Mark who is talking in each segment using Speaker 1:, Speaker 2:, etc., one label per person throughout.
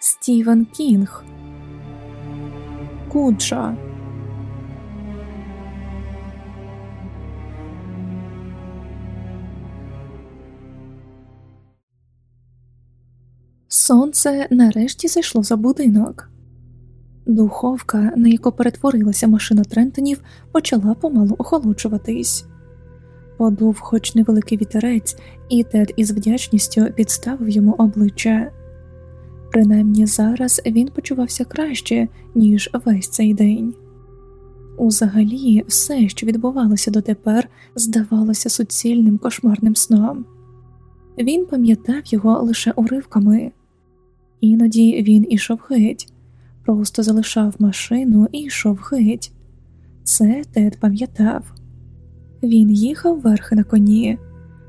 Speaker 1: Стівен Кінг, Куджа. Сонце нарешті зайшло за будинок. Духовка, на яку перетворилася машина Трентонів, почала помалу охолоджуватись. Подув хоч невеликий вітерець, і Тед із вдячністю підставив йому обличчя. Принаймні зараз він почувався краще, ніж весь цей день. Узагалі, все, що відбувалося дотепер, здавалося суцільним кошмарним сном. Він пам'ятав його лише уривками, іноді він ішов геть, просто залишав машину і йшов геть. Це Тед пам'ятав. Він їхав верхи на коні,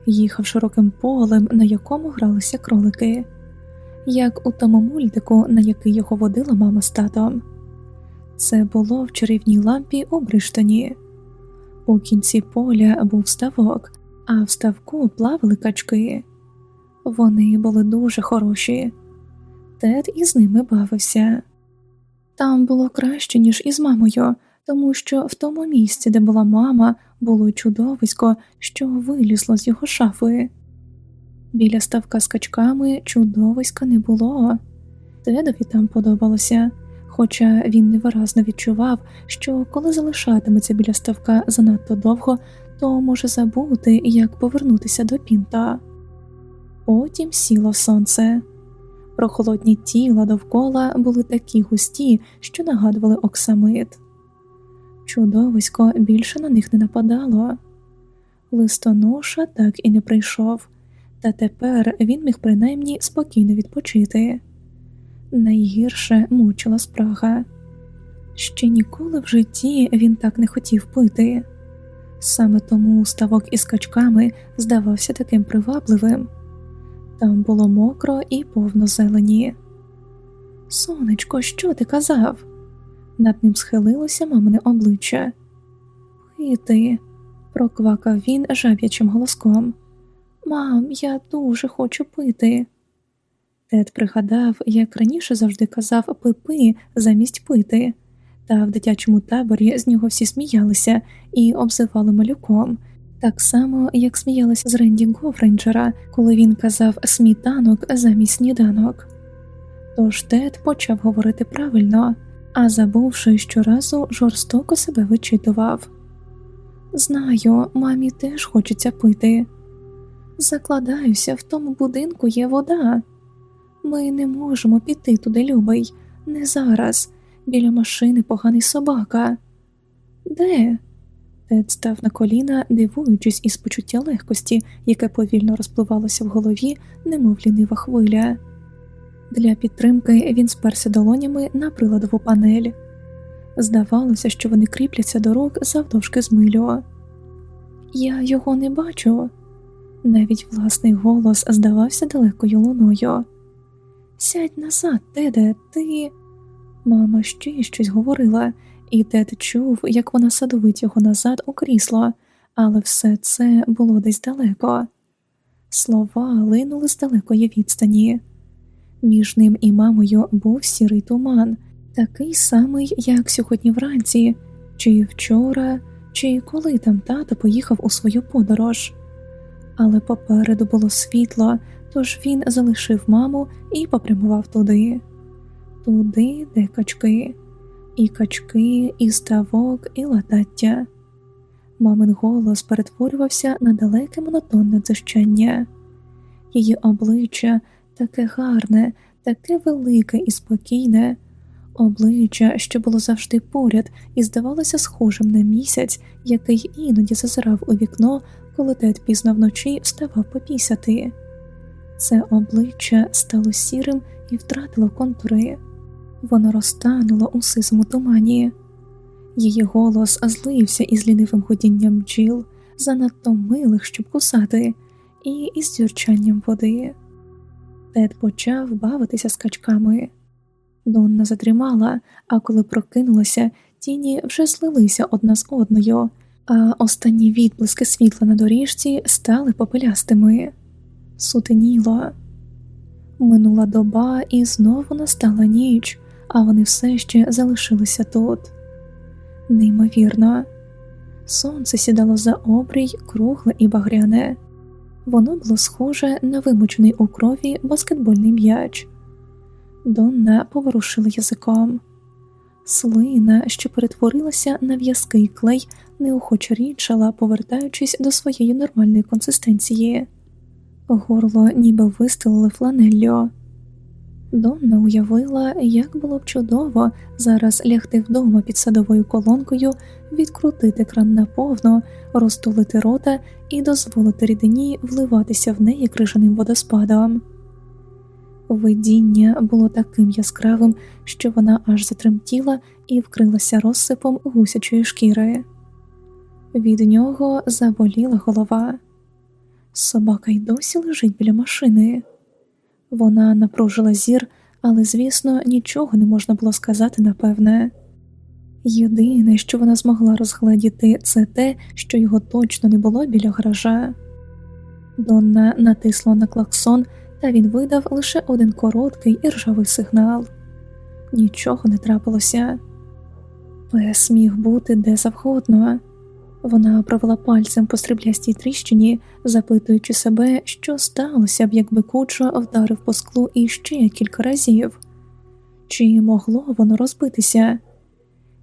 Speaker 1: їхав широким полем, на якому гралися кролики, як у тому мультику, на який його водила мама з татом. Це було в чарівній лампі у Бриштоні. У кінці поля був ставок, а в ставку плавали качки. Вони були дуже хороші. Тед із ними бавився. Там було краще, ніж із мамою, тому що в тому місці, де була мама, було чудовисько, що вилізло з його шафи. Біля ставка з качками чудовиська не було. Тедові там подобалося, хоча він невиразно відчував, що коли залишатиметься біля ставка занадто довго, то може забути, як повернутися до пінта. Потім сіло сонце. Прохолодні тіла довкола були такі густі, що нагадували оксамит. Чудовисько більше на них не нападало. Листоноша так і не прийшов, та тепер він міг принаймні спокійно відпочити. Найгірше мучила спрага. Ще ніколи в житті він так не хотів пити. Саме тому ставок із качками здавався таким привабливим. Там було мокро і повно зелені. Сонечко, що ти казав? Над ним схилилося мамине обличчя. Пити, проквакав він жаб'ячим голоском. Мам, я дуже хочу пити. Тед пригадав, як раніше завжди казав пипи замість пити, та в дитячому таборі з нього всі сміялися і обзивали малюком, так само, як сміялися з Ренді Гофренджера, коли він казав смітанок замість сніданок. Тож Тед почав говорити правильно а забувши щоразу жорстоко себе вичитував. Знаю, мамі теж хочеться пити. Закладаюся, в тому будинку є вода. Ми не можемо піти туди, любий, не зараз. Біля машини поганий собака. Де? Тед став на коліна, дивуючись із почуття легкості, яке повільно розпливалося в голові, немов лінива хвиля. Для підтримки він сперся долонями на приладову панель. Здавалося, що вони кріпляться до рук завдовжки з милю. Я його не бачу. Навіть власний голос здавався далекою луною. Сядь назад, Теде, ти. Мама ще щось говорила, і Тед чув, як вона садовить його назад у крісло, але все це було десь далеко. Слова линули з далекої відстані. Між ним і мамою був сірий туман, такий самий, як сьогодні вранці, чи вчора, чи коли там тато поїхав у свою подорож. Але попереду було світло, тож він залишив маму і попрямував туди, туди, де качки, і качки, і ставок, і латаття. Мамин голос перетворювався на далеке монотонне дзищання. Її обличчя таке гарне, таке велике і спокійне, обличчя, що було завжди поряд, і здавалося схожим на місяць, який іноді зазирав у вікно, коли Тед пізно вночі вставав попісяти. Це обличчя стало сірим і втратило контури, воно розтануло у сизому тумані. Її голос злився із лінивим гудінням бджіл, занадто милих, щоб кусати, і із зюрчанням води. Тед почав бавитися з качками. Донна задрімала, а коли прокинулася, тіні вже слилися одна з одною, а останні відблиски світла на доріжці стали попелястими. Сутеніло. Минула доба, і знову настала ніч, а вони все ще залишилися тут. Неймовірно, сонце сідало за обрій, кругле і багряне, воно було схоже на вимучений у крові баскетбольний м'яч. Донна поворушила язиком. Слина, що перетворилася на в'язкий клей, неохоче річала, повертаючись до своєї нормальної консистенції. Горло ніби вистелили фланеллю. Донна уявила, як було б чудово зараз лягти вдома під садовою колонкою, відкрутити кран наповно, розтулити рота і дозволити рідині вливатися в неї крижаним водоспадом. Видіння було таким яскравим, що вона аж затремтіла і вкрилася розсипом гусячої шкіри. Від нього заболіла голова. Собака й досі лежить біля машини. Вона напружила зір, але, звісно, нічого не можна було сказати напевне. Єдине, що вона змогла розгледіти, це те, що його точно не було біля гаража. Донна натисла на клаксон, та він видав лише один короткий і ржавий сигнал. Нічого не трапилося. Пес міг бути де завгодно. Вона провела пальцем по стріблястій тріщині, запитуючи себе, що сталося б, якби кучо вдарив по склу іще кілька разів, чи могло воно розбитися?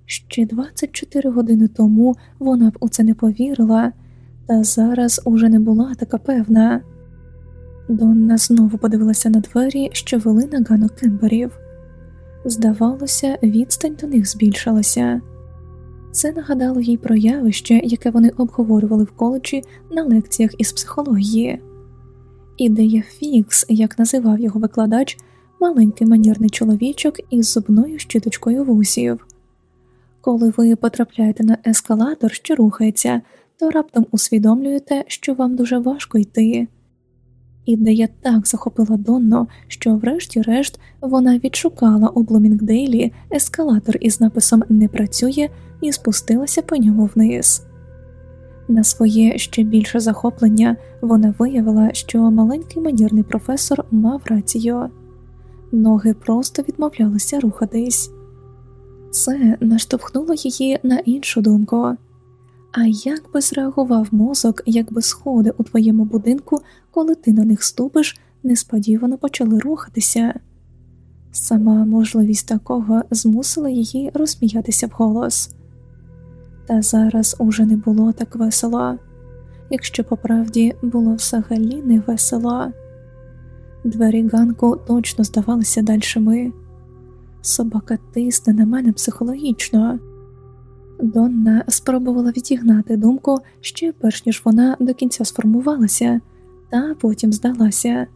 Speaker 1: Ще 24 години тому вона б у це не повірила, та зараз уже не була така певна. Донна знову подивилася на двері, що вели на ганок кемберів. Здавалося, відстань до них збільшилася. Це нагадало їй про явище, яке вони обговорювали в коледжі на лекціях із психології. Ідея Фікс, як називав його викладач, маленький манірний чоловічок із зубною щиточкою вусів. Коли ви потрапляєте на ескалатор, що рухається, то раптом усвідомлюєте, що вам дуже важко йти. Ідея так захопила Донно, що, врешті-решт, вона відшукала у Блумінгдейлі ескалатор із написом Не працює і спустилася по ньому вниз. На своє ще більше захоплення вона виявила, що маленький манірний професор мав рацію, ноги просто відмовлялися рухатись. Це наштовхнуло її на іншу думку. А як би зреагував мозок, якби сходи у твоєму будинку, коли ти на них ступиш, несподівано почали рухатися? Сама можливість такого змусила її розсміятися вголос. Та зараз уже не було так весело, якщо по правді було взагалі не весело. Двері ганку точно здавалися дальшими. Собака тисне на мене психологічно. Донна спробувала відігнати думку ще перш ніж вона до кінця сформувалася, та потім здалася.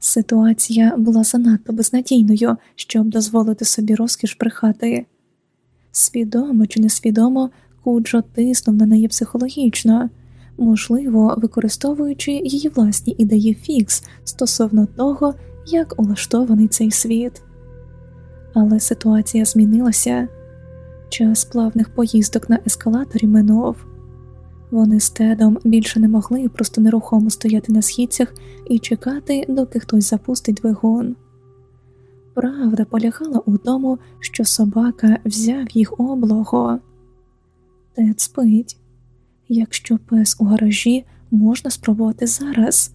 Speaker 1: Ситуація була занадто безнадійною, щоб дозволити собі розкіш брехати. Свідомо чи несвідомо Куджо тиснув на неї психологічно, можливо, використовуючи її власні ідеї фікс стосовно того, як улаштований цей світ. Але ситуація змінилася. Час плавних поїздок на ескалаторі минув. Вони з тедом більше не могли просто нерухомо стояти на східцях і чекати, доки хтось запустить двигун. Правда полягала у тому, що собака взяв їх у облогу. Тед спить. Якщо пес у гаражі, можна спробувати зараз.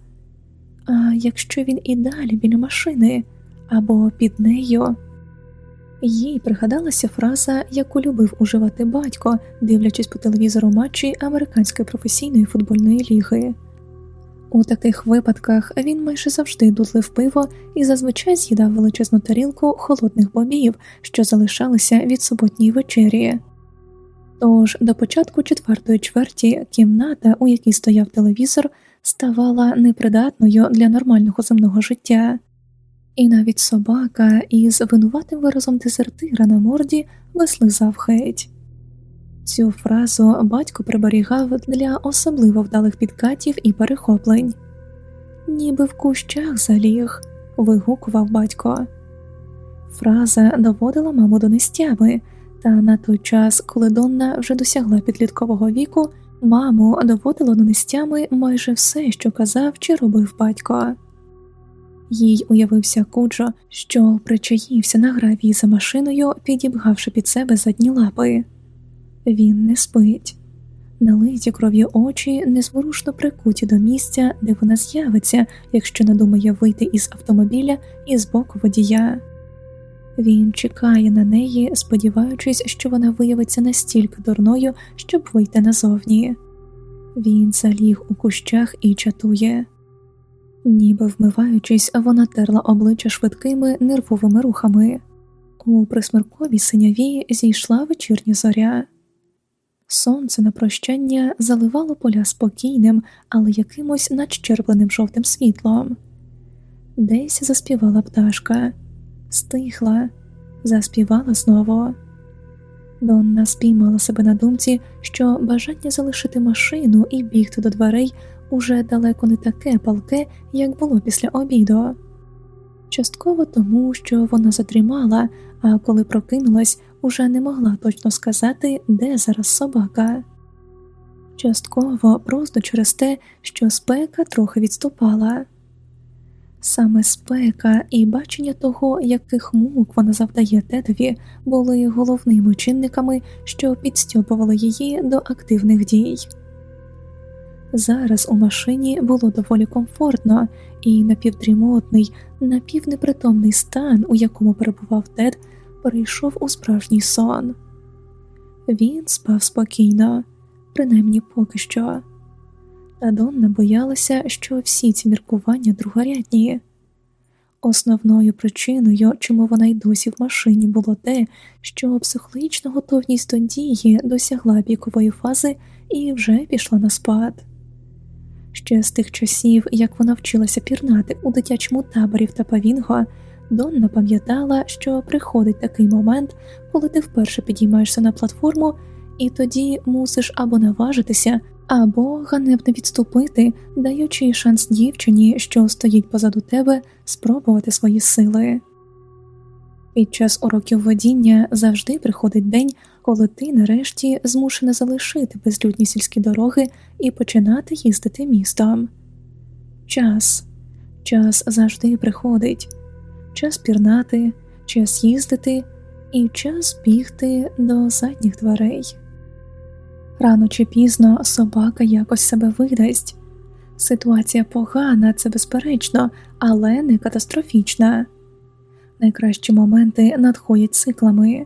Speaker 1: А якщо він і далі біля машини або під нею. Їй пригадалася фраза, яку любив уживати батько, дивлячись по телевізору матчі американської професійної футбольної ліги. У таких випадках він майже завжди дудлив пиво і зазвичай з'їдав величезну тарілку холодних бобів, що залишалися від суботньої вечері. Тож до початку четвертої чверті кімната, у якій стояв телевізор, ставала непридатною для нормального земного життя і навіть собака із винуватим виразом дезертира на морді вислизав геть. Цю фразу батько приберігав для особливо вдалих підкатів і перехоплень, ніби в кущах заліг, вигукував батько. Фраза доводила маму до нестями, та на той час, коли Донна вже досягла підліткового віку, маму доводило до нестями майже все, що казав чи робив батько. Їй уявився куджо, що причаївся на гравії за машиною, підібгавши під себе задні лапи. Він не спить, налиті кров'ю очі незворушно прикуті до місця, де вона з'явиться, якщо надумає вийти із автомобіля і з боку водія. Він чекає на неї, сподіваючись, що вона виявиться настільки дурною, щоб вийти назовні. Він заліг у кущах і чатує. Ніби вмиваючись, вона терла обличчя швидкими нервовими рухами. У присмерковій синяві зійшла вечірня зоря. Сонце на прощання заливало поля спокійним, але якимось надщербленим жовтим світлом. Десь заспівала пташка, стихла, заспівала знову. Донна спіймала себе на думці, що бажання залишити машину і бігти до дверей уже далеко не таке палке, як було після обіду. Частково тому, що вона задрімала, а коли прокинулась, уже не могла точно сказати, де зараз собака. Частково просто через те, що спека трохи відступала. Саме спека і бачення того, яких мук вона завдає тедові, були головними чинниками, що підстьопували її до активних дій. Зараз у машині було доволі комфортно, і напівдрімотний, напівнепритомний стан, у якому перебував Тед, перейшов у справжній сон. Він спав спокійно, принаймні поки що. Та Донна боялася, що всі ці міркування другорядні. Основною причиною, чому вона й досі в машині, було те, що психологічна готовність до дії досягла пікової фази і вже пішла на спад. Ще з тих часів, як вона вчилася пірнати у дитячому таборі в Тапавінго, Донна пам'ятала, що приходить такий момент, коли ти вперше підіймаєшся на платформу, і тоді мусиш або наважитися, або ганебно відступити, даючи шанс дівчині, що стоїть позаду тебе, спробувати свої сили. Під час уроків водіння завжди приходить день, коли ти нарешті змушена залишити безлюдні сільські дороги і починати їздити містом. Час, час завжди приходить, час пірнати, час їздити і час бігти до задніх дверей. Рано чи пізно собака якось себе видасть. Ситуація погана, це безперечно, але не катастрофічна. Найкращі моменти надходять циклами.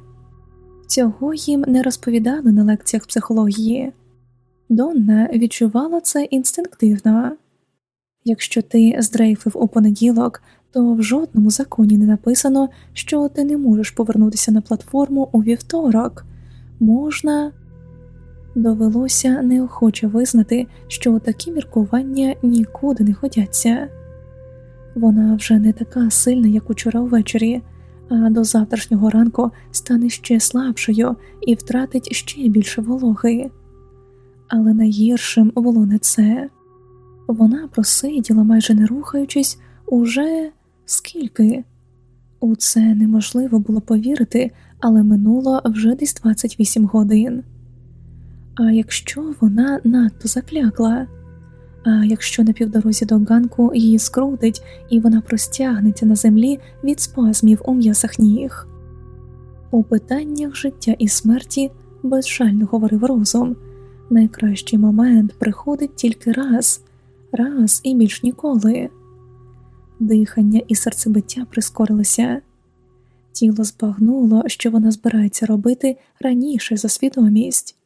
Speaker 1: Цього їм не розповідали на лекціях психології. Донна відчувала це інстинктивно якщо ти здрейфив у понеділок, то в жодному законі не написано, що ти не можеш повернутися на платформу у вівторок, можна довелося неохоче визнати, що такі міркування нікуди не ходяться. Вона вже не така сильна, як учора ввечері, а до завтрашнього ранку стане ще слабшою і втратить ще більше вологи. Але найгіршим було не це вона просиділа, майже не рухаючись, уже скільки. У це неможливо було повірити, але минуло вже десь 28 годин. А якщо вона надто заклякла, а якщо на півдорозі до ганку її скрутить і вона простягнеться на землі від спазмів у м'ясах ніг. У питаннях життя і смерті безжально говорив розум. Найкращий момент приходить тільки раз, раз і більш ніколи. Дихання і серцебиття прискорилися, тіло збагнуло, що вона збирається робити раніше за свідомість.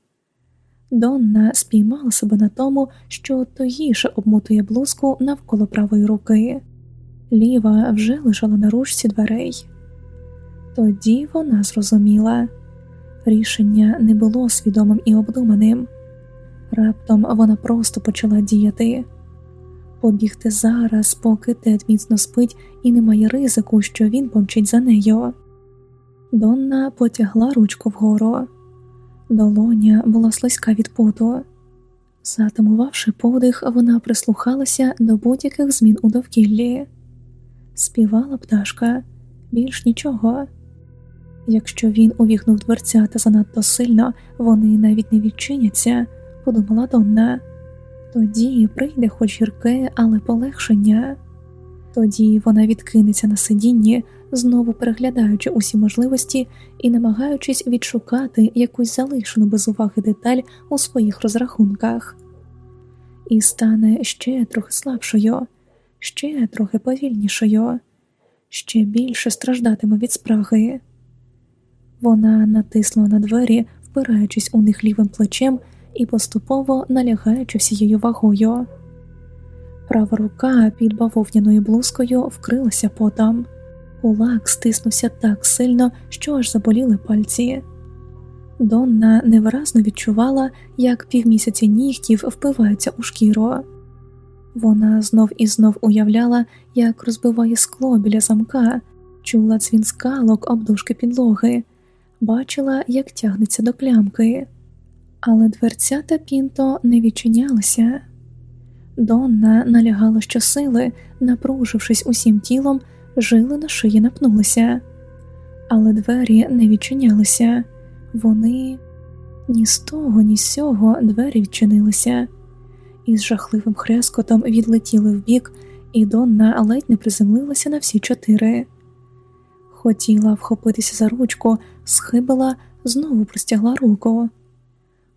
Speaker 1: Донна спіймала себе на тому, що тоїше обмотує блузку навколо правої руки, ліва вже лежала на ручці дверей. Тоді вона зрозуміла рішення не було свідомим і обдуманим. Раптом вона просто почала діяти, побігти зараз, поки Тед міцно спить і немає ризику, що він помчить за нею. Донна потягла ручку вгору. Долоня була слизька від поту. Затамувавши подих, вона прислухалася до будь-яких змін у довкіллі, співала пташка більш нічого. Якщо він увігнув дверцята занадто сильно, вони навіть не відчиняться, подумала Донна. Тоді прийде хоч гірке, але полегшення. Тоді вона відкинеться на сидінні, знову переглядаючи усі можливості і намагаючись відшукати якусь залишену без уваги деталь у своїх розрахунках, і стане ще трохи слабшою, ще трохи повільнішою, ще більше страждатиме від спраги. Вона натисла на двері, впираючись у них лівим плечем і поступово налягаючи всією вагою. Права рука під бавовняною блузкою вкрилася потом. Кулак стиснувся так сильно, що аж заболіли пальці. Донна невиразно відчувала, як півмісяці нігтів впиваються у шкіру. Вона знов і знов уявляла, як розбиває скло біля замка, чула дзвін скалок об дошки підлоги, бачила, як тягнеться до клямки, але дверця та пінто не відчинялися. Донна налягала щосили, напружившись усім тілом, жили на шиї напнулися, але двері не відчинялися, вони ні з того, ні з сього двері відчинилися, і з жахливим хрескотом відлетіли вбік, і Донна ледь не приземлилася на всі чотири. Хотіла вхопитися за ручку, схибила, знову простягла руку.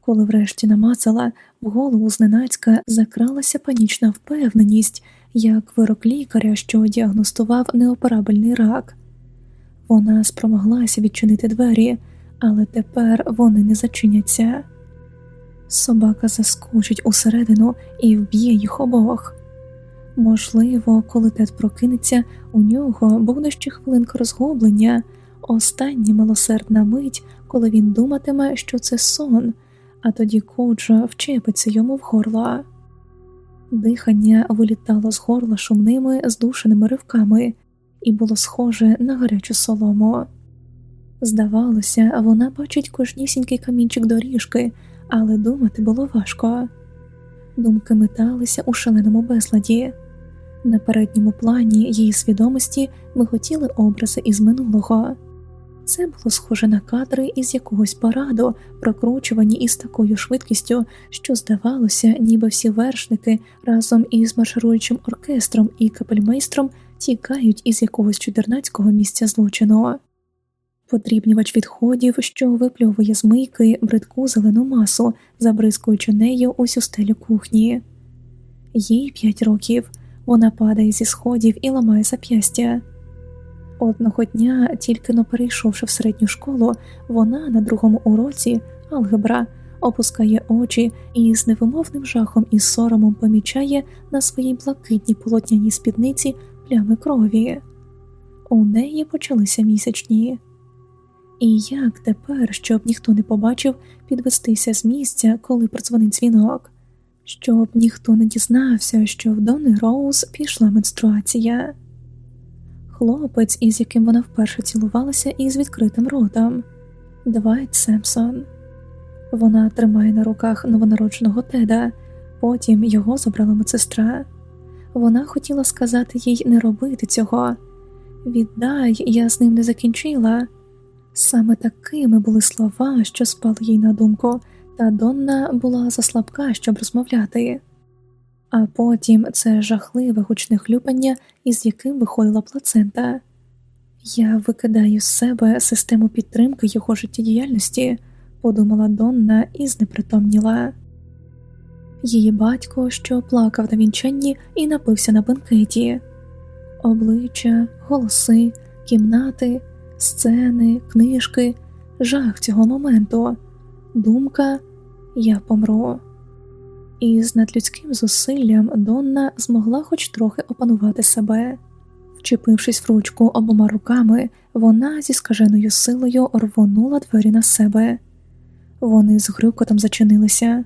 Speaker 1: Коли врешті намацала, в голову зненацька закралася панічна впевненість, як вирок лікаря, що діагностував неоперабельний рак. Вона спромоглася відчинити двері, але тепер вони не зачиняться. Собака заскочить усередину і вб'є їх обох. Можливо, коли тет прокинеться, у нього буде ще хвилинка розгублення, остання милосердна мить, коли він думатиме, що це сон а тоді коджа вчепиться йому в горло. Дихання вилітало з горла шумними, здушеними ривками, і було схоже на гарячу солому. Здавалося, вона бачить кожнісінький камінчик доріжки, але думати було важко. Думки металися у шаленому безладі. На передньому плані її свідомості миготіли образи із минулого. Це було схоже на кадри із якогось параду, прокручувані із такою швидкістю, що здавалося, ніби всі вершники разом із маршируючим оркестром і капельмейстром тікають із якогось чудернацького місця злочину. Подрібнювач відходів, що випльовує з мийки бридку зелену масу, забризкуючи нею усю стелю кухні. Їй п'ять років вона падає зі сходів і ламає зап'ястя. Одного дня, тільки но перейшовши в середню школу, вона на другому уроці алгебра опускає очі і з невимовним жахом і соромом помічає на своїй блакитній полотняній спідниці плями крові. У неї почалися місячні. І як тепер, щоб ніхто не побачив, підвестися з місця, коли продзвонить дзвінок, щоб ніхто не дізнався, що в Дони Роуз пішла менструація хлопець, із яким вона вперше цілувалася із відкритим ротом Двайт Семпсон. Вона тримає на руках новонародженого теда, потім його забрала медсестра. Вона хотіла сказати їй не робити цього. Віддай, я з ним не закінчила. Саме такими були слова, що спали їй на думку, та Донна була заслабка, щоб розмовляти а потім це жахливе гучне хлюпання, із яким виходила плацента. Я викидаю з себе систему підтримки його життєдіяльності, подумала Донна і знепритомніла. Її батько, що плакав на вінчанні і напився на бенкеті, обличчя, голоси, кімнати, сцени, книжки, жах цього моменту, думка я помру і з надлюдським зусиллям Донна змогла хоч трохи опанувати себе. Вчепившись в ручку обома руками, вона зі скаженою силою рвонула двері на себе. Вони з грюкотом зачинилися.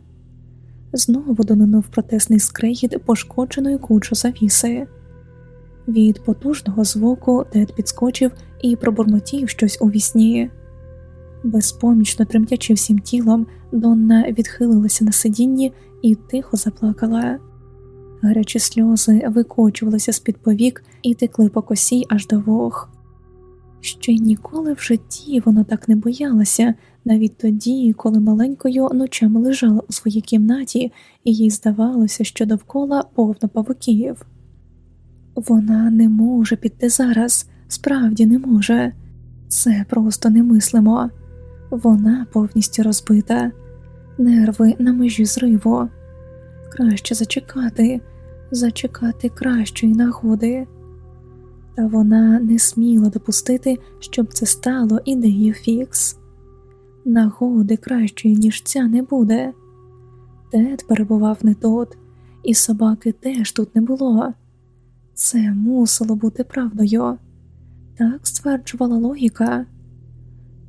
Speaker 1: Знову донинув протесний скрегіт пошкодженої кучу завіси. Від потужного звуку Тед підскочив і пробурмотів щось у вісні. Безпомічно тремтячи всім тілом, Донна відхилилася на сидінні і тихо заплакала. Гарячі сльози викочувалися з під повік і текли по косі аж до вох. Ще ніколи в житті вона так не боялася, навіть тоді, коли маленькою ночами лежала у своїй кімнаті, і їй здавалося, що довкола повно павуків. Вона не може піти зараз, справді не може. Це просто немислимо. Вона повністю розбита, нерви на межі зриву. Краще зачекати, зачекати кращої нагоди. Та вона не сміла допустити, щоб це стало ідеєю фікс. Нагоди кращої, ніж ця не буде. Тед перебував не тут, і собаки теж тут не було. Це мусило бути правдою, так стверджувала логіка.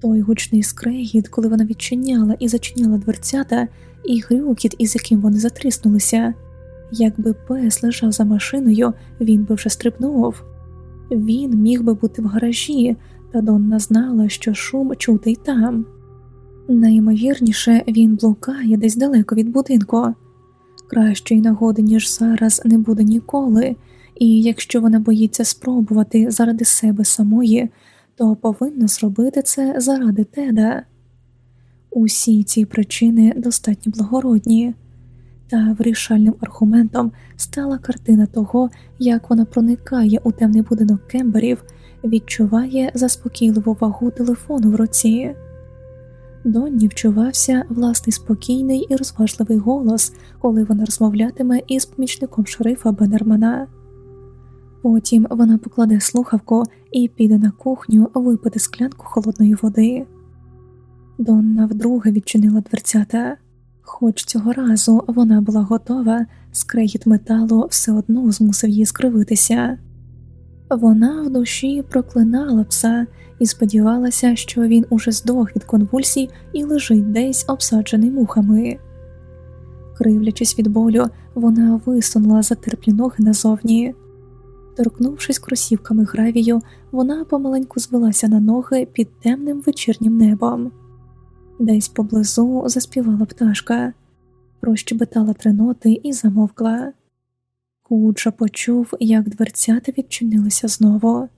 Speaker 1: Той гучний скрегіт, коли вона відчиняла і зачиняла дверцята, і грюкіт, із яким вони затріснулися. Якби пес лежав за машиною, він би вже стрибнув. Він міг би бути в гаражі, та Донна знала, що шум чутий там. Найімовірніше, він блукає десь далеко від будинку. Кращої нагоди, ніж зараз, не буде ніколи, і якщо вона боїться спробувати заради себе самої, то повинна зробити це заради теда. Усі ці причини достатньо благородні, та вирішальним аргументом стала картина того, як вона проникає у темний будинок кемберів, відчуває заспокійливу вагу телефону в руці. Донні вчувався власний спокійний і розважливий голос, коли вона розмовлятиме із помічником шерифа Беннермана. Потім вона покладе слухавку і піде на кухню випити склянку холодної води. Донна вдруге відчинила дверцята, хоч цього разу вона була готова, скрегіт металу все одно змусив її скривитися. Вона в душі проклинала пса і сподівалася, що він уже здох від конвульсій і лежить десь обсаджений мухами. Кривлячись від болю, вона висунула затерплі ноги назовні. Торкнувшись кросівками гравію, вона помаленьку звелася на ноги під темним вечірнім небом. Десь поблизу заспівала пташка, прощебетала три ноти і замовкла. Куджа почув, як дверцята відчинилися знову.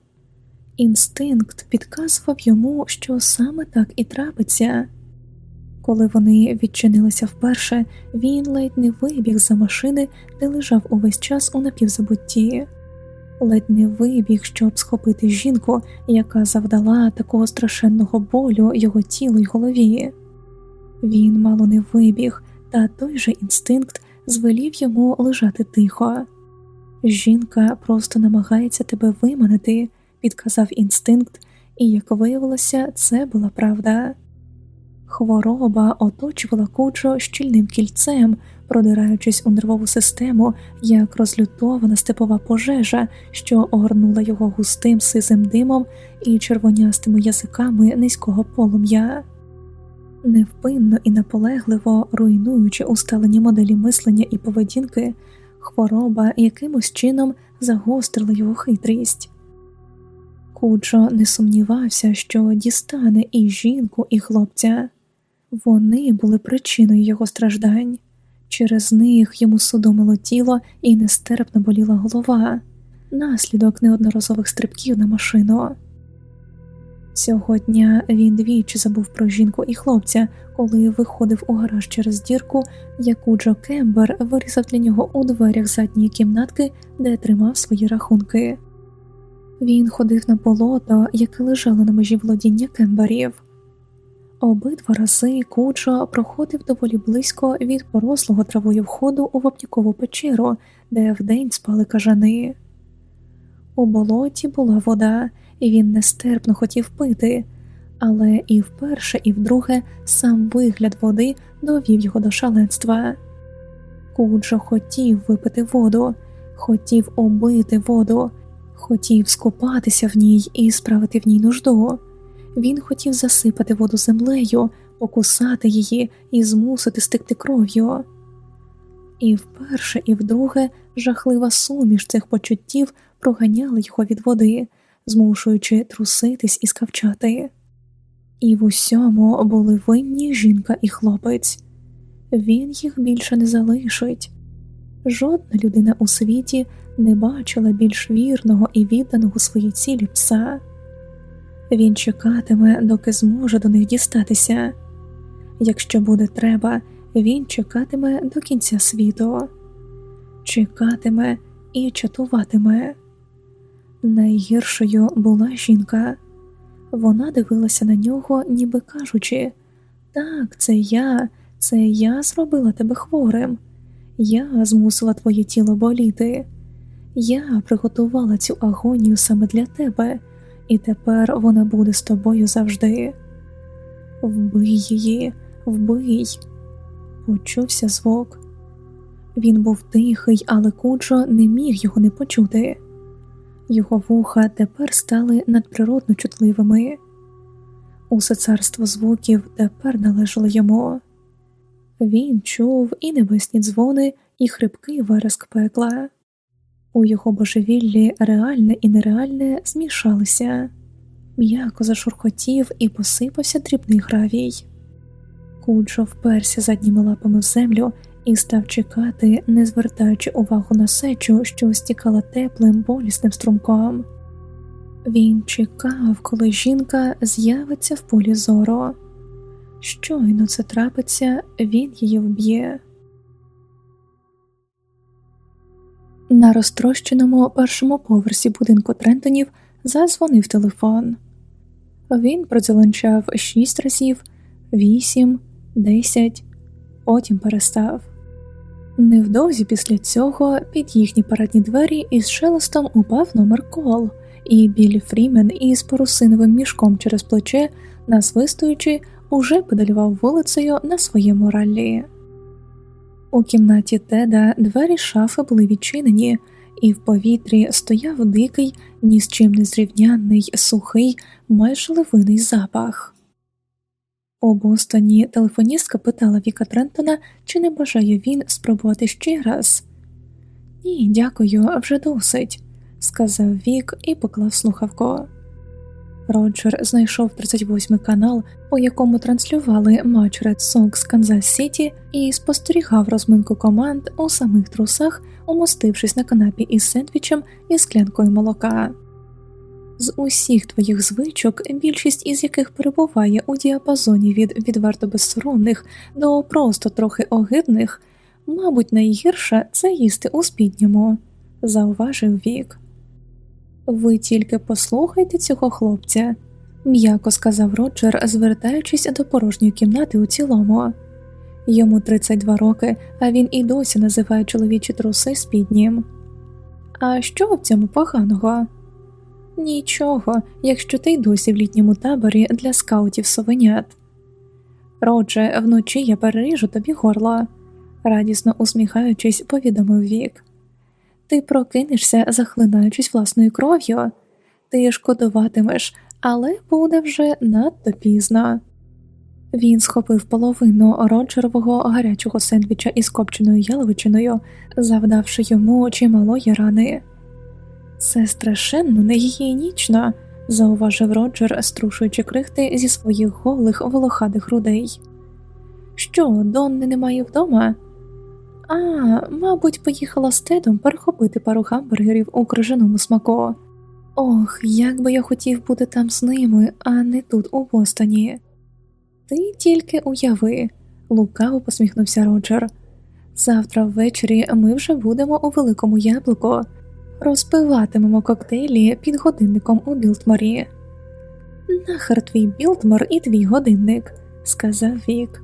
Speaker 1: Інстинкт підказував йому, що саме так і трапиться. Коли вони відчинилися вперше, він ледь не вибіг за машини, де лежав увесь час у напівзабутті, ледь не вибіг, щоб схопити жінку, яка завдала такого страшенного болю його тілу й голові. Він мало не вибіг, та той же інстинкт звелів йому лежати тихо. Жінка просто намагається тебе виманити, підказав інстинкт, і, як виявилося, це була правда. Хвороба оточувала кучу щільним кільцем, продираючись у нервову систему, як розлютована степова пожежа, що огорнула його густим сизим димом і червонястими язиками низького полум'я. Невпинно і наполегливо руйнуючи усталені моделі мислення і поведінки, хвороба якимось чином загострила його хитрість. Куджо не сумнівався, що дістане і жінку, і хлопця. Вони були причиною його страждань, через них йому судомило тіло і нестерпно боліла голова, наслідок неодноразових стрибків на машину. Цього дня він двічі забув про жінку і хлопця, коли виходив у гараж через дірку, яку Джо Кембер вирізав для нього у дверях задньої кімнатки, де тримав свої рахунки. Він ходив на болото, яке лежало на межі володіння кемберів. Обидва рази Куджо проходив доволі близько від порослого травою входу у вапнікову печеру, де вдень спали кажани. У болоті була вода, і він нестерпно хотів пити, але і вперше, і вдруге сам вигляд води довів його до шаленства. Куджо хотів випити воду, хотів убити воду, хотів скупатися в ній і справити в ній нужду. Він хотів засипати воду землею, покусати її і змусити стекти кров'ю. І вперше, і вдруге жахлива суміш цих почуттів проганяла його від води, змушуючи труситись і скавчати. І в усьому були винні жінка і хлопець. Він їх більше не залишить. Жодна людина у світі не бачила більш вірного і відданого своїй цілі пса. Він чекатиме, доки зможе до них дістатися. Якщо буде треба, він чекатиме до кінця світу, чекатиме і чатуватиме. Найгіршою була жінка. Вона дивилася на нього, ніби кажучи так, це я, це я зробила тебе хворим, я змусила твоє тіло боліти, я приготувала цю агонію саме для тебе, і тепер вона буде з тобою завжди. Вбий її, вбий, почувся звук. Він був тихий, але Куджо не міг його не почути. Його вуха тепер стали надприродно чутливими. Усе царство звуків тепер належало йому. Він чув і небесні дзвони, і хрипкий вереск пекла. У його божевіллі реальне і нереальне змішалися, м'яко зашурхотів і посипався дрібний гравій. Куджо вперся задніми лапами в землю і став чекати, не звертаючи увагу на сечу, що стікала теплим болісним струмком. Він чекав, коли жінка з'явиться в полі зору. Щойно це трапиться, він її вб'є. На розтрощеному першому поверсі будинку Трентонів задзвонив телефон. Він продзеленчав шість разів, вісім, десять, потім перестав. Невдовзі після цього під їхні парадні двері із шелестом упав номер кол, і Біллі Фрімен із порусиновим мішком через плече, насвистуючи, уже педалював вулицею на своєму раллі. У кімнаті Теда двері шафи були відчинені, і в повітрі стояв дикий, ні з чим не зрівнянний, сухий, майже ливиний запах. У Бостоні телефоністка питала Віка Трентона, чи не бажає він спробувати ще раз. Ні, дякую, вже досить, сказав Вік і поклав слухавку. Роджер знайшов 38-й канал, по якому транслювали матч Red Sox Канзас Сіті, і спостерігав розминку команд у самих трусах, умостившись на канапі із сендвічем і склянкою молока. З усіх твоїх звичок, більшість із яких перебуває у діапазоні від відверто безсоромних до просто трохи огидних, мабуть, найгірше це їсти у спідньому, зауважив Вік. Ви тільки послухайте цього хлопця, м'яко сказав Роджер, звертаючись до порожньої кімнати у цілому. Йому 32 роки, а він і досі називає чоловічі труси спіднім. А що в цьому поганого? Нічого, якщо ти й досі в літньому таборі для скаутів совенят. Родже, вночі я переріжу тобі горло, радісно усміхаючись, повідомив Вік. Ти прокинешся, захлинаючись власною кров'ю, ти шкодуватимеш, але буде вже надто пізно. Він схопив половину роджерового гарячого сендвіча із копченою яловичиною, завдавши йому чималої рани. Це страшенно негігієнічно, зауважив Роджер, струшуючи крихти зі своїх голих волохатих грудей. Що, Донни немає вдома? А, мабуть, поїхала з тедом перехопити пару гамбургерів у крижаному смаку. Ох, як би я хотів бути там з ними, а не тут, у Бостоні. Ти тільки уяви, лукаво посміхнувся Роджер. Завтра ввечері ми вже будемо у великому яблуку розпиватимемо коктейлі під годинником у Білтморі. Нахер твій Білтмор і твій годинник, сказав Вік.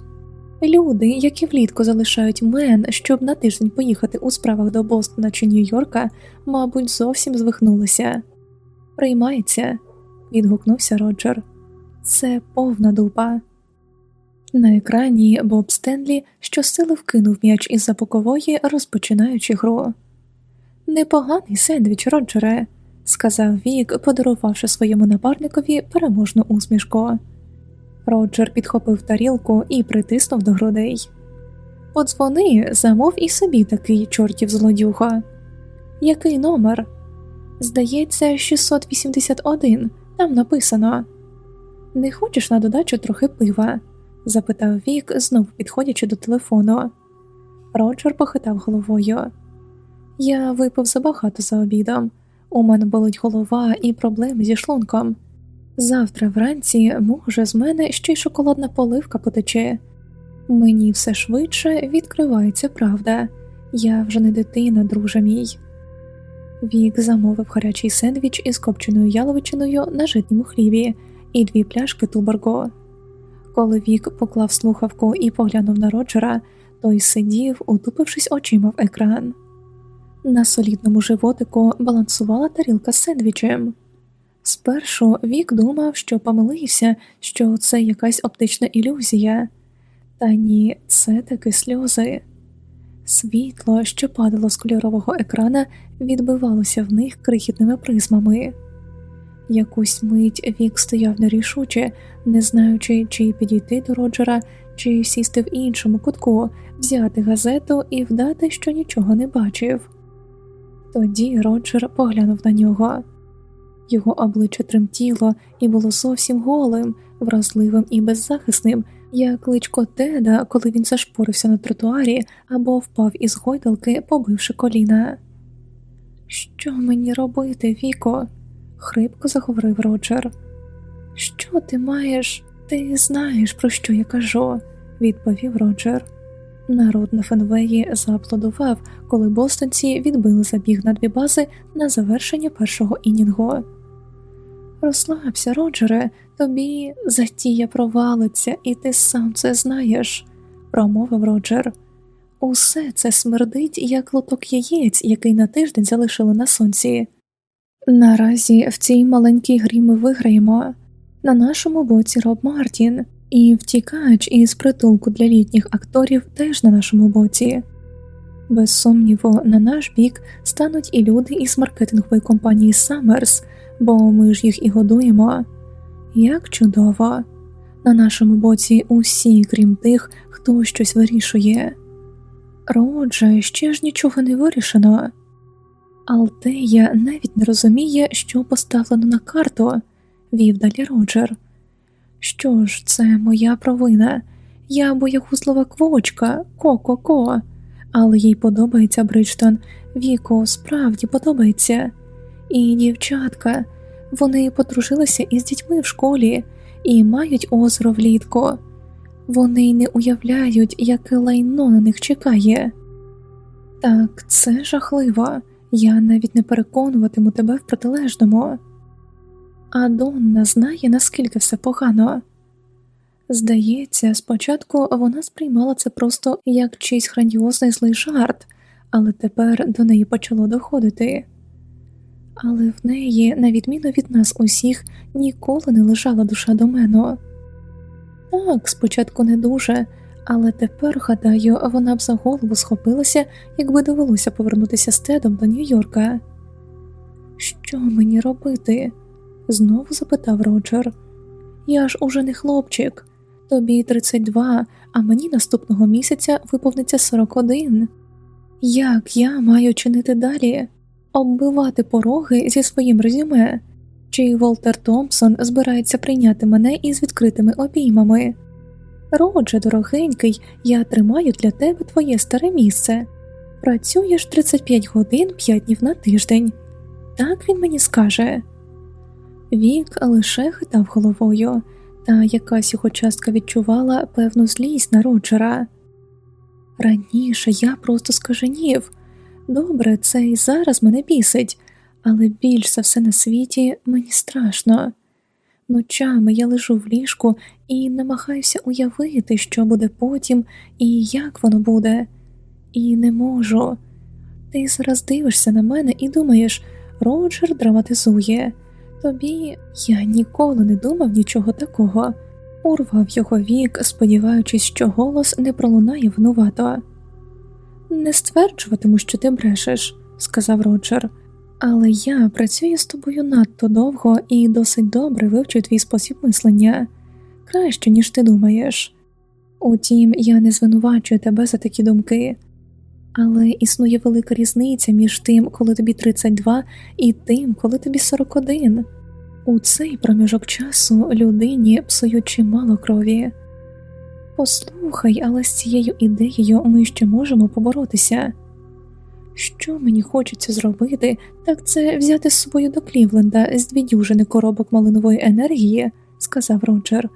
Speaker 1: Люди, які влітку залишають мен, щоб на тиждень поїхати у справах до Бостона чи Нью-Йорка, мабуть, зовсім звихнулися. Приймається, відгукнувся Роджер. Це повна дупа. На екрані Боб Стенлі щосили вкинув м'яч із за бокової, розпочинаючи гру. Непоганий сендвіч, Роджере, сказав Вік, подарувавши своєму напарникові переможну усмішку. Роджер підхопив тарілку і притиснув до грудей. Подзвони, замов і собі такий чортів злодюга. Який номер? Здається, 681, там написано. Не хочеш на додачу трохи пива? запитав Вік, знову підходячи до телефону. Роджер похитав головою. Я випив забагато за обідом, у мене болить голова і проблеми зі шлунком. Завтра вранці, може, з мене ще й шоколадна поливка потече. Мені все швидше відкривається правда, я вже не дитина, друже мій. Вік замовив гарячий сендвіч із копченою яловичиною на житньому хлібі і дві пляшки туборго. Коли Вік поклав слухавку і поглянув на Роджера, той сидів, утупившись очима в екран. На солідному животику балансувала тарілка з сендвічем. Спершу Вік думав, що помилився, що це якась оптична ілюзія, та ні, це таки сльози. Світло, що падало з кольорового екрана, відбивалося в них крихітними призмами. Якусь мить Вік стояв нерішуче, не знаючи, чи підійти до Роджера, чи сісти в іншому кутку, взяти газету і вдати, що нічого не бачив. Тоді Роджер поглянув на нього. Його обличчя тремтіло і було зовсім голим, вразливим і беззахисним, як личко Теда, коли він зашпорився на тротуарі або впав із гойдалки, побивши коліна. Що мені робити, Віко? хрипко заговорив Роджер. Що ти маєш? Ти знаєш, про що я кажу, відповів Роджер. Народ на Фенвеї зааплодував, коли бостонці відбили забіг на дві бази на завершення першого інінгу. Розслабся, Роджере, тобі затія провалиться, і ти сам це знаєш, промовив Роджер. Усе це смердить, як лоток яєць, який на тиждень залишили на сонці. Наразі в цій маленькій грі ми виграємо. На нашому боці Роб Мартін, і втікач із притулку для літніх акторів теж на нашому боці. Без сумніву, на наш бік стануть і люди із маркетингової компанії Summers, бо ми ж їх і годуємо. Як чудово! На нашому боці усі, крім тих, хто щось вирішує. Родже, ще ж нічого не вирішено. Алтея навіть не розуміє, що поставлено на карту, вів далі Роджер. Що ж, це моя провина, я боягузлива квочка, ко-ко-ко, але їй подобається Бриджтон, Віко справді подобається. І дівчатка, вони подружилися із дітьми в школі і мають озеро влітку. Вони й не уявляють, яке лайно на них чекає. Так, це жахливо, я навіть не переконуватиму тебе в протилежному. А Донна знає, наскільки все погано. Здається, спочатку вона сприймала це просто як чийсь грандіозний злий жарт, але тепер до неї почало доходити. Але в неї, на відміну від нас усіх, ніколи не лежала душа до мене. Так, спочатку не дуже, але тепер, гадаю, вона б за голову схопилася, якби довелося повернутися з Тедом до Нью-Йорка. Що мені робити? знову запитав Роджер. Я ж уже не хлопчик, тобі 32, а мені наступного місяця виповниться 41. Як я маю чинити далі? Оббивати пороги зі своїм резюме? Чи Волтер Томпсон збирається прийняти мене із відкритими обіймами? Родже, дорогенький, я тримаю для тебе твоє старе місце. Працюєш 35 годин 5 днів на тиждень. Так він мені скаже. Вік лише хитав головою, та якась його частка відчувала певну злість на Роджера. Раніше я просто скаженів. Добре, це і зараз мене бісить, але більш за все на світі мені страшно. Ночами я лежу в ліжку і намагаюся уявити, що буде потім і як воно буде, і не можу. Ти зараз дивишся на мене і думаєш, Роджер драматизує. Тобі я ніколи не думав нічого такого, урвав його вік, сподіваючись, що голос не пролунає винувато. Не стверджуватиму, що ти брешеш, сказав Роджер, але я працюю з тобою надто довго і досить добре вивчу твій спосіб мислення краще, ніж ти думаєш. Утім, я не звинувачую тебе за такі думки, але існує велика різниця між тим, коли тобі 32, і тим, коли тобі 41. У цей проміжок часу людині псують чимало крові. Послухай, але з цією ідеєю ми ще можемо поборотися. Що мені хочеться зробити, так це взяти з собою до Клівленда з дві дюжини коробок малинової енергії, сказав Роджер,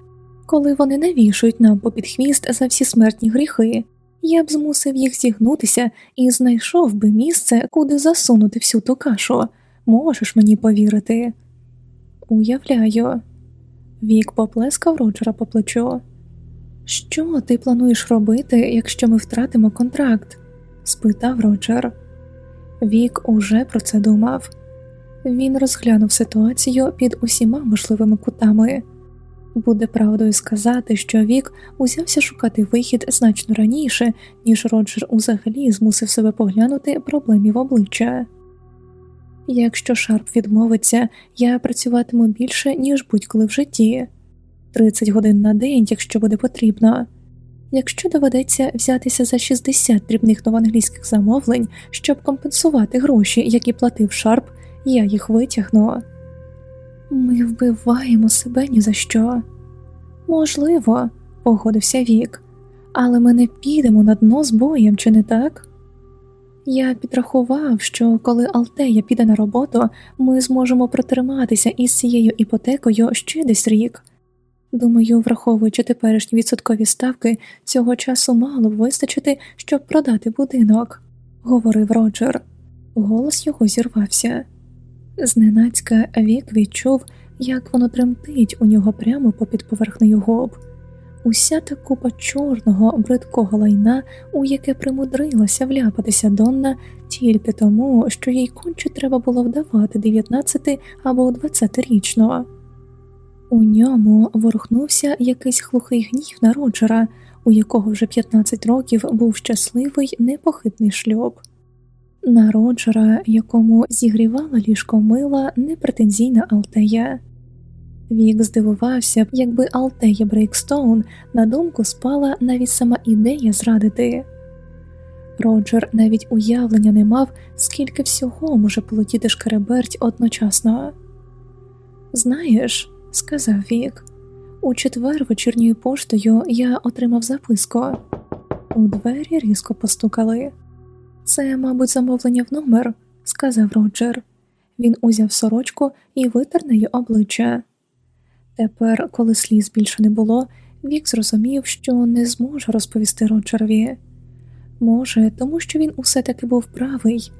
Speaker 1: коли вони навішують нам попід хвіст за всі смертні гріхи, Я б змусив їх зігнутися і знайшов би місце, куди засунути всю ту кашу. Можеш мені повірити? Уявляю, Вік поплескав Роджера по плечу. Що ти плануєш робити, якщо ми втратимо контракт? спитав Роджер. Вік уже про це думав. Він розглянув ситуацію під усіма можливими кутами. Буде правдою сказати, що Вік узявся шукати вихід значно раніше, ніж Роджер узагалі змусив себе поглянути проблемі в обличчя. Якщо Шарп відмовиться, я працюватиму більше, ніж будь-коли в житті 30 годин на день, якщо буде потрібно. Якщо доведеться взятися за 60 дрібних новоанглійських замовлень, щоб компенсувати гроші, які платив Шарп, я їх витягну. Ми вбиваємо себе ні за що. Можливо, погодився Вік, але ми не підемо на дно з боєм, чи не так? Я підрахував, що коли Алтея піде на роботу, ми зможемо протриматися із цією іпотекою ще десь рік. Думаю, враховуючи теперішні відсоткові ставки, цього часу мало б вистачити, щоб продати будинок, говорив Роджер. Голос його зірвався. Зненацька вік відчув, як воно тремтить у нього прямо попід поверхнею губ. Уся та купа чорного, бридкого лайна, у яке примудрилася вляпатися Донна тільки тому, що їй конче треба було вдавати 19 або 20-річного. У ньому ворухнувся якийсь глухий гнів на Роджера, у якого вже 15 років був щасливий непохитний шлюб. На Роджера, якому зігрівала ліжко мила непретензійна Алтея. Вік здивувався б, якби Алтея Брейкстоун на думку спала навіть сама ідея зрадити. Роджер навіть уявлення не мав, скільки всього може полетіти шкереберть одночасно. Знаєш, сказав Вік, у четвер вечірньою поштою я отримав записку. У двері різко постукали. Це, мабуть, замовлення в номер, сказав Роджер. Він узяв сорочку і витер нею обличчя. Тепер, коли сліз більше не було, Вік зрозумів, що не зможе розповісти Роджерові. Може, тому що він усе таки був правий.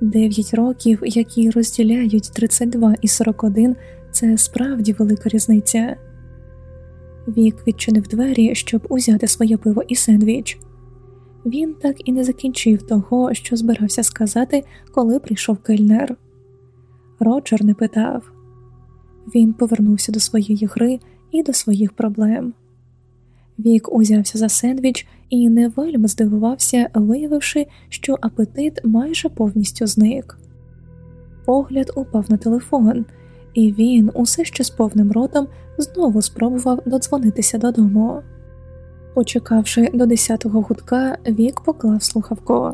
Speaker 1: Дев'ять років, які розділяють 32 і 41, це справді велика різниця. Вік відчинив двері, щоб узяти своє пиво і сендвіч. Він так і не закінчив того, що збирався сказати, коли прийшов кельнер. Роджер не питав. Він повернувся до своєї гри і до своїх проблем. Вік узявся за сендвіч і не вельми здивувався, виявивши, що апетит майже повністю зник. Погляд упав на телефон, і він, усе ще з повним ротом, знову спробував додзвонитися додому. Почекавши до десятого гудка, Вік поклав слухавку.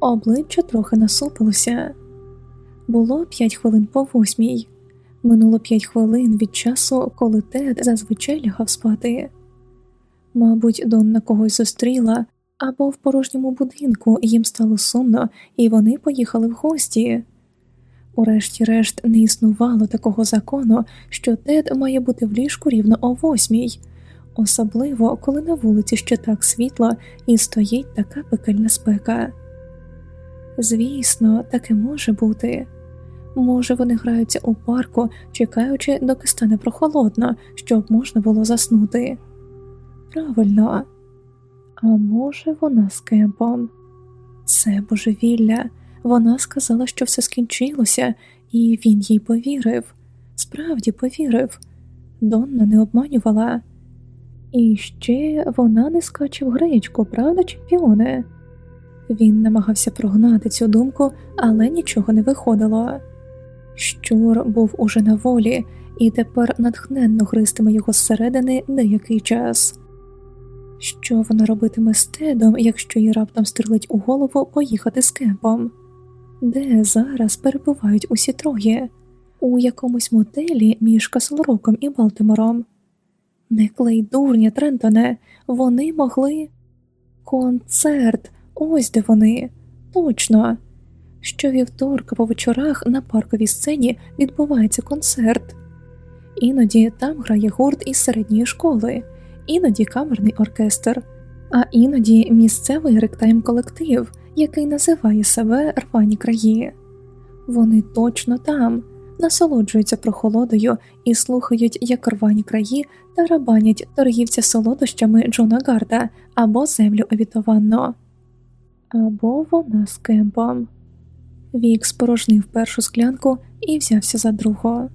Speaker 1: Обличчя трохи насупилося. Було п'ять хвилин по восьмій. Минуло п'ять хвилин від часу, коли Тед зазвичай лягав спати. Мабуть, Донна когось зустріла, або в порожньому будинку їм стало сумно, і вони поїхали в гості. Урешті-решт не існувало такого закону, що Тед має бути в ліжку рівно о восьмій, особливо коли на вулиці ще так світло і стоїть така пекельна спека. Звісно, таке може бути. Може, вони граються у парку, чекаючи, доки стане прохолодно, щоб можна було заснути. Правильно, а може, вона з кемпом? Це божевілля. Вона сказала, що все скінчилося, і він їй повірив. Справді повірив. Донна не обманювала. І ще вона не скаче в гречку, правда, чемпіоне? Він намагався прогнати цю думку, але нічого не виходило. Щур був уже на волі і тепер натхненно гристиме його зсередини деякий час. Що вона робитиме з Тедом, якщо їй раптом стрілить у голову поїхати з кемпом? Де зараз перебувають усі троє, у якомусь мотелі між Каслроком і Балтимором? Не клей дурня, Трентоне, вони могли. Концерт, ось де вони, точно. Щовівторка по вечорах на парковій сцені відбувається концерт. Іноді там грає гурт із середньої школи, іноді камерний оркестр. а іноді місцевий ректайм колектив, який називає себе рвані краї. Вони точно там, насолоджуються прохолодою і слухають, як рвані краї тарабанять торгівця солодощами Джона Гарда або землю обітованну, або вона з кемпом. Вік спорожнив першу склянку і взявся за другу.